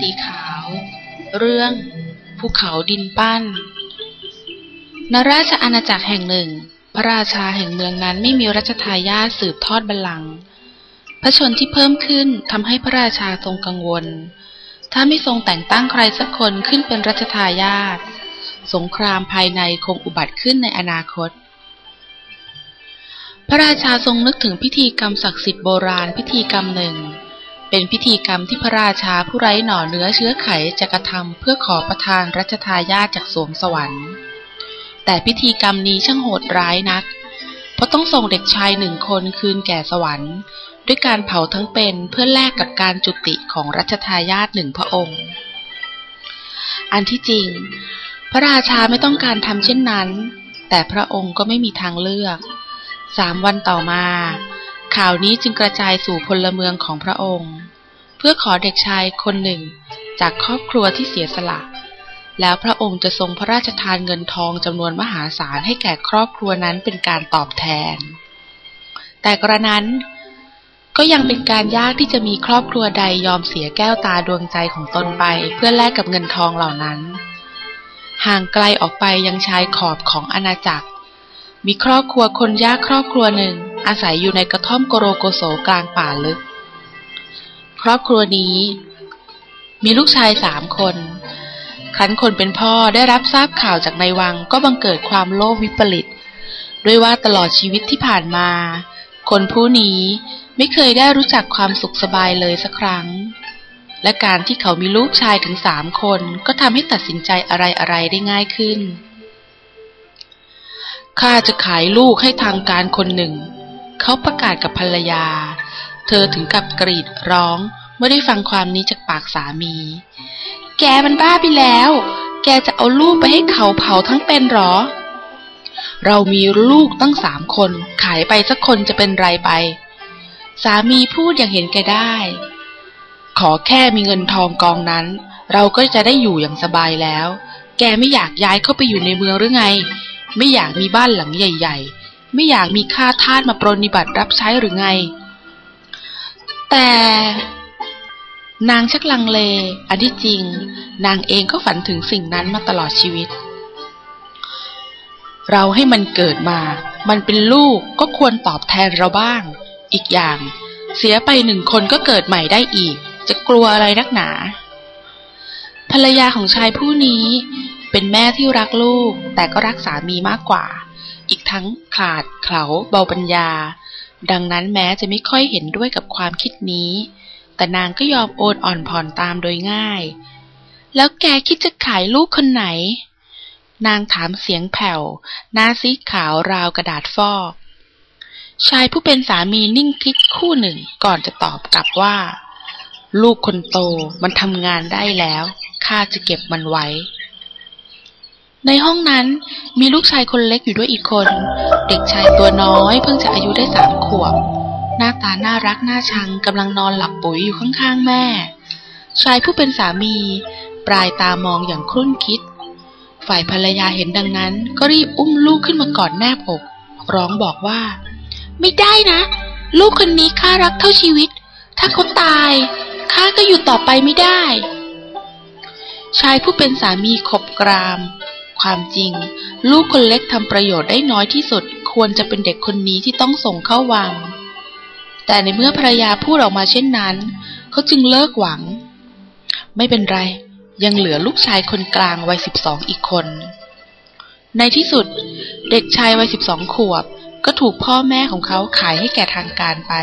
สีขาว เรื่องภูเขาดินปั้นนราชอาณาจักรแห่งหนึ่ง พระราชาแห่งเมืองนั้นไม่มีรัชทายาทสืบทอดบัลลังก์ พระชนที่เพิ่มขึ้นทำให้พระราชาทรงกังวล ถ้าไม่ทรงแต่งตั้งใครสักคนขึ้นเป็นรัชทายาท สงครามภายในคงอุบัติขึ้นในอนาคตพระราชาทรงนึกถึงพิธีกรรมศักดิ์สิทธิ์โบราณพิธีกรรมหนึ่ง เป็นพิธีกรรมที่พระราชาผู้ไร้หน่อเนื้อเชื้อไขจะกระทำเพื่อขอประทานรัชทายาทจากสวงสวรรค์ แต่พิธีกรรมนี้ช่างโหดร้ายนัก เพราะต้องส่งเด็กชายหนึ่งคนคืนแก่สวรรค์ ด้วยการเผาทั้งเป็นเพื่อแลกกับการจุติของรัชทายาทหนึ่งพระองค์ อันที่จริง พระราชาไม่ต้องการทำเช่นนั้น แต่พระองค์ก็ไม่มีทางเลือก สามวันต่อมา ข่าวนี้จึงกระจายสู่พลเมืองของพระองค์ เพื่อขอเด็กชายคนหนึ่งจากครอบครัวที่เสียสละ แล้วพระองค์จะทรงพระราชทานเงินทองจำนวนมหาศาลให้แก่ครอบครัวนั้นเป็นการตอบแทน แต่กระนั้นก็ยังเป็นการยากที่จะมีครอบครัวใดยอมเสียแก้วตาดวงใจของตนไป เพื่อแลกกับเงินทองเหล่านั้น ห่างไกลออกไปยังชายขอบของอาณาจักร มีครอบครัวคนยากครอบครัวหนึ่ง อาศัยอยู่ในกระท่อมโกโรโกโสกลางป่าลึก ครอบครัวนี้ มีลูกชายสามคนครั้นคนเป็นพ่อได้รับทราบข่าวจากในวังก็บังเกิดความโลภวิปริต ด้วยว่าตลอดชีวิตที่ผ่านมา คนผู้นี้ไม่เคยได้รู้จักความสุขสบายเลยสักครั้ง และการที่เขามีลูกชายถึงสามคนก็ทำให้ตัดสินใจอะไรๆได้ง่ายขึ้น ข้าจะขายลูกให้ทางการคนหนึ่ง เขาประกาศกับภรรยา เธอถึงกับกรีดร้องเมื่อได้ฟังความนี้จากปากสามี แกมันบ้าไปแล้ว แกจะเอาลูกไปให้เขาเผาทั้งเป็นหรอ เรามีลูกตั้งสามคน ขายไปสักคนจะเป็นไรไป สามีพูดอย่างเห็นแกได้ ขอแค่มีเงินทองกองนั้น เราก็จะได้อยู่อย่างสบายแล้ว แกไม่อยากย้ายเข้าไปอยู่ในเมืองหรือไง ไม่อยากมีบ้านหลังใหญ่ ๆ ไม่อยากมีข้าทาสมาปรนนิบัติรับใช้หรือไง แต่นางชักลังเล อันที่จริง นางเองก็ฝันถึงสิ่งนั้นมาตลอดชีวิต เราให้มันเกิดมา มันเป็นลูกก็ควรตอบแทนเราบ้าง อีกอย่าง เสียไปหนึ่งคนก็เกิดใหม่ได้อีก จะกลัวอะไรนักหนา ภรรยาของชายผู้นี้ เป็นแม่ที่รักลูก แต่ก็รักสามีมากกว่า อีกทั้งขาดเขลาเบาปัญญา ดังนั้นแม้จะไม่ค่อยเห็นด้วยกับความคิดนี้ แต่นางก็ยอมโอนอ่อนผ่อนตามโดยง่าย แล้วแกคิดจะขายลูกคนไหน นางถามเสียงแผ่ว หน้าซีดขาวราวกระดาษฟอกชายผู้เป็นสามีนิ่งคิดคู่หนึ่งก่อนจะตอบกลับว่า ลูกคนโตมันทำงานได้แล้วข้าจะเก็บมันไว้ ในห้องนั้นมีลูกชายคนเล็กอยู่ด้วยอีกคน เด็กชายตัวน้อยเพิ่งจะอายุได้สามขวบ หน้าตาน่ารักน่าชังกำลังนอนหลับปุ๋ยอยู่ข้างๆแม่ ชายผู้เป็นสามี ปลายตามองอย่างครุ่นคิด ฝ่ายภรรยาเห็นดังนั้น ก็รีบอุ้มลูกขึ้นมากอดแนบอก ร้องบอกว่า ไม่ได้นะ ลูกคนนี้ข้ารักเท่าชีวิต ถ้าเขาตายข้าก็อยู่ต่อไปไม่ได้ ชายผู้เป็นสามีขบกราม ความจริง ลูกคนเล็กทำประโยชน์ได้น้อยที่สุด ควรจะเป็นเด็กคนนี้ที่ต้องส่งเข้าวัง แต่ในเมื่อภรรยาพูดออกมาเช่นนั้น เขาจึงเลิกหวัง ไม่เป็นไร ยังเหลือลูกชายคนกลางวัยสิบสองอีกคน ในที่สุด เด็กชายวัยสิบสองขวบ ก็ถูกพ่อแม่ของเขาขายให้แก่ทางการไป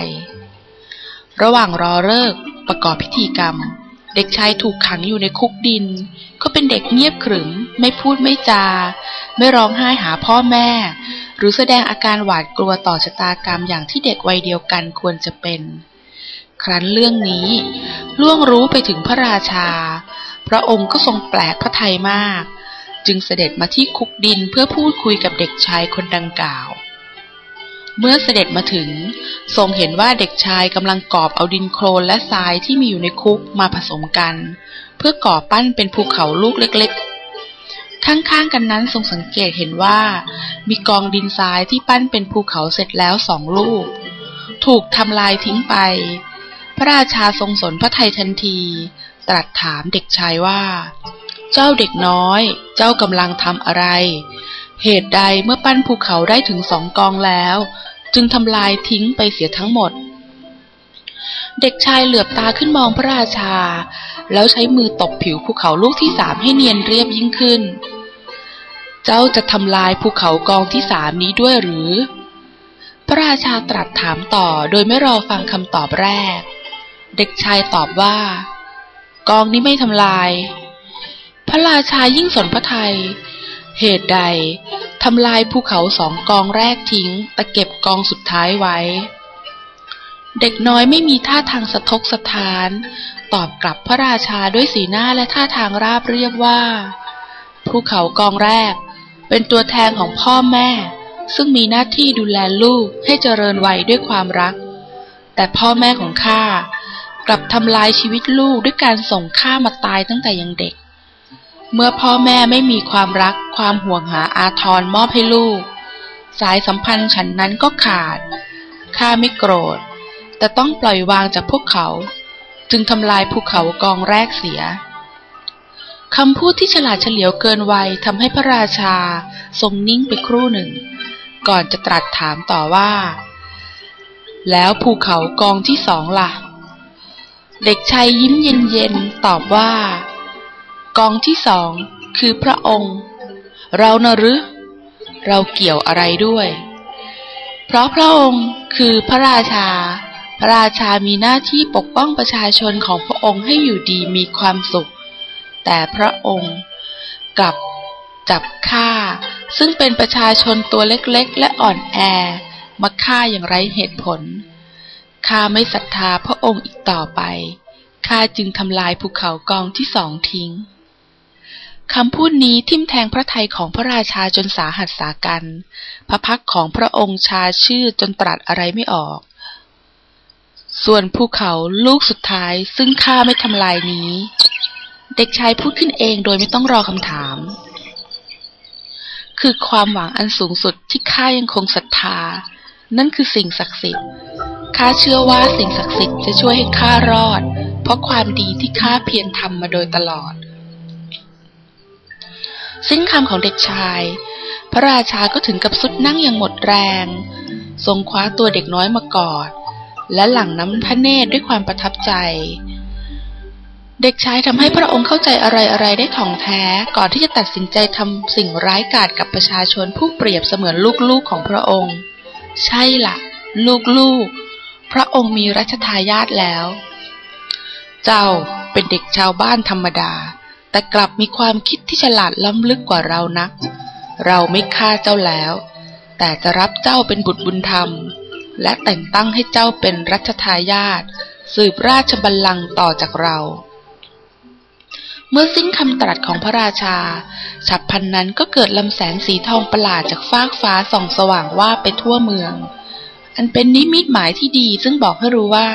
ระหว่างรอเลิกประกอบพิธีกรรม เด็กชายถูกขังอยู่ในคุกดิน ก็เป็นเด็กเงียบขรึม ไม่พูดไม่จา ไม่ร้องไห้หาพ่อแม่ หรือแสดงอาการหวาดกลัวต่อชะตากรรมอย่างที่เด็กวัยเดียวกันควรจะเป็น ครั้นเรื่องนี้ ล่วงรู้ไปถึงพระราชา พระองค์ก็ทรงแปลกพระทัยมาก จึงเสด็จมาที่คุกดินเพื่อพูดคุยกับเด็กชายคนดังกล่าว เมื่อเสด็จมาถึง ทรงเห็นว่าเด็กชายกำลังกอบเอาดินโคลนและทรายที่มีอยู่ในคุกมาผสมกัน เพื่อก่อปั้นเป็นภูเขาลูกเล็กๆ ข้างๆกันนั้นทรงสังเกตเห็นว่า มีกองดินทรายที่ปั้นเป็นภูเขาเสร็จแล้วสองลูก ถูกทำลายทิ้งไป พระราชาทรงสนพระทัยทันที ตรัสถามเด็กชายว่า เจ้าเด็กน้อย เจ้ากำลังทำอะไร เหตุใดเมื่อปั้นภูเขาได้ถึงสองกองแล้ว จึงทำลายทิ้งไปเสียทั้งหมด เด็กชายเหลือบตาขึ้นมองพระราชา แล้วใช้มือตบผิวภูเขาลูกที่สามให้เนียนเรียบยิ่งขึ้น เจ้าจะทำลายภูเขากองที่สามนี้ด้วยหรือ พระราชาตรัสถามต่อโดยไม่รอฟังคำตอบแรก เด็กชายตอบว่า กองนี้ไม่ทำลาย พระราชายิ่งสนพระไทย เหตุใดทำลายภูเขาสองกองแรกทิ้งแต่เก็บกองสุดท้ายไว้ เด็กน้อยไม่มีท่าทางสะทกสะท้าน ตอบกลับพระราชาด้วยสีหน้าและท่าทางราบเรียบว่า ภูเขากองแรก เป็นตัวแทนของพ่อแม่ ซึ่งมีหน้าที่ดูแลลูกให้เจริญวัยด้วยความรัก แต่พ่อแม่ของข้ากลับทำลายชีวิตลูกด้วยการส่งข้ามาตายตั้งแต่ยังเด็ก เมื่อพ่อแม่ไม่มีความรักความห่วงหาอาทรมอบให้ลูก สายสัมพันธ์ฉันนั้นก็ขาด ข้าไม่โกรธ แต่ต้องปล่อยวางจากพวกเขา จึงทำลายภูเขากองแรกเสียคำพูดที่ฉลาดเฉลียวเกินวัยทำให้พระราชาทรงนิ่งไปครู่หนึ่ง ก่อนจะตรัสถามต่อว่า แล้วภูเขากองที่สองล่ะ เด็กชายยิ้มเย็นๆตอบว่า กองที่สองคือพระองค์ เรานะหรือเราเกี่ยวอะไรด้วย เพราะพระองค์คือพระราชา พระราชามีหน้าที่ปกป้องประชาชนของพระองค์ให้อยู่ดีมีความสุข แต่พระองค์กลับจับฆ่า ซึ่งเป็นประชาชนตัวเล็กๆ และอ่อนแอ มาฆ่าอย่างไรเหตุผล ข้าไม่ศรัทธาพระองค์อีกต่อไป ข้าจึงทำลายภูเขากองที่สองทิ้ง คำพูดนี้ทิ่มแทงพระทัยของพระราชาจนสาหัสสากัน พระพักของพระองค์ชาชื่อจนตรัสอะไรไม่ออก ส่วนภูเขาลูกสุดท้ายซึ่งข้าไม่ทำลายนี้ เด็กชายพูดขึ้นเองโดยไม่ต้องรอคำถาม คือความหวังอันสูงสุดที่ข้ายังคงศรัทธา นั่นคือสิ่งศักดิ์สิทธิ์ข้าเชื่อว่าสิ่งศักดิ์สิทธิ์จะช่วยให้ข้ารอด เพราะความดีที่ข้าเพียรทำมาโดยตลอด สิ้นคำของเด็กชาย พระราชาก็ถึงกับสุดนั่งอย่างหมดแรง ทรงคว้าตัวเด็กน้อยมากอด และหลั่งน้ำพระเนตรด้วยความประทับใจ เด็กชายทำให้พระองค์เข้าใจอะไรๆได้ถ่องแท้ ก่อนที่จะตัดสินใจทำสิ่งร้ายกาจกับประชาชนผู้เปรียบเสมือนลูกๆของพระองค์ ใช่ละ่ะ ลูกๆ พระองค์มีรัชทายาทแล้ว เจ้าเป็นเด็กชาวบ้านธรรมดา แต่กลับมีความคิดที่ฉลาดล้ำลึกกว่าเรานัก เราไม่ฆ่าเจ้าแล้ว แต่จะรับเจ้าเป็นบุตรบุญธรรม และแต่งตั้งให้เจ้าเป็นรัชทายาทสืบราชบัลลังก์ต่อจากเรา เมื่อสิ้นคำตรัสของพระราชา ฉับพันนั้นก็เกิดลำแสงสีทองประหลาดจากฟากฟ้าส่องสว่างว่าไปทั่วเมือง อันเป็นนิมิตหมายที่ดีซึ่งบอกให้รู้ว่า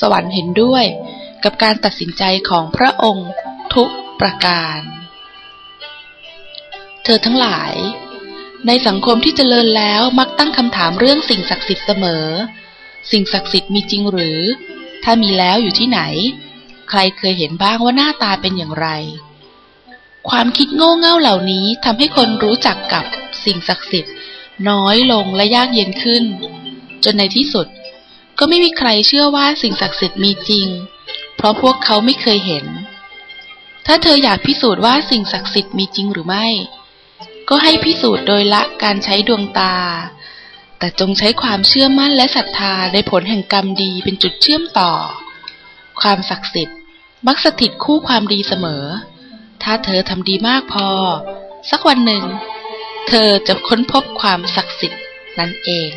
สวรรค์เห็นด้วยกับการตัดสินใจของพระองค์ทุก ประการ เธอทั้งหลาย ในสังคมที่เจริญแล้วมักตั้งคำถามเรื่องสิ่งศักดิ์สิทธิ์เสมอ สิ่งศักดิ์สิทธิ์มีจริงหรือ ถ้ามีแล้วอยู่ที่ไหน ใครเคยเห็นบ้างว่าหน้าตาเป็นอย่างไร ความคิดโง่เง่าเหล่านี้ทำให้คนรู้จักกับสิ่งศักดิ์สิทธิ์ น้อยลงและยากเย็นขึ้น จนในที่สุดก็ไม่มีใครเชื่อว่าสิ่งศักดิ์สิทธิ์มีจริง เพราะพวกเขาไม่เคยเห็น ถ้าเธออยากพิสูจน์ว่าสิ่งศักดิ์สิทธิ์มีจริงหรือไม่ ก็ให้พิสูจน์โดยละการใช้ดวงตา แต่จงใช้ความเชื่อมั่นและศรัทธาในผลแห่งกรรมดีเป็นจุดเชื่อมต่อ ความศักดิ์สิทธิ์ มักสถิตคู่ความดีเสมอ ถ้าเธอทำดีมากพอ สักวันหนึ่ง เธอจะค้นพบความศักดิ์สิทธิ์นั่นเอง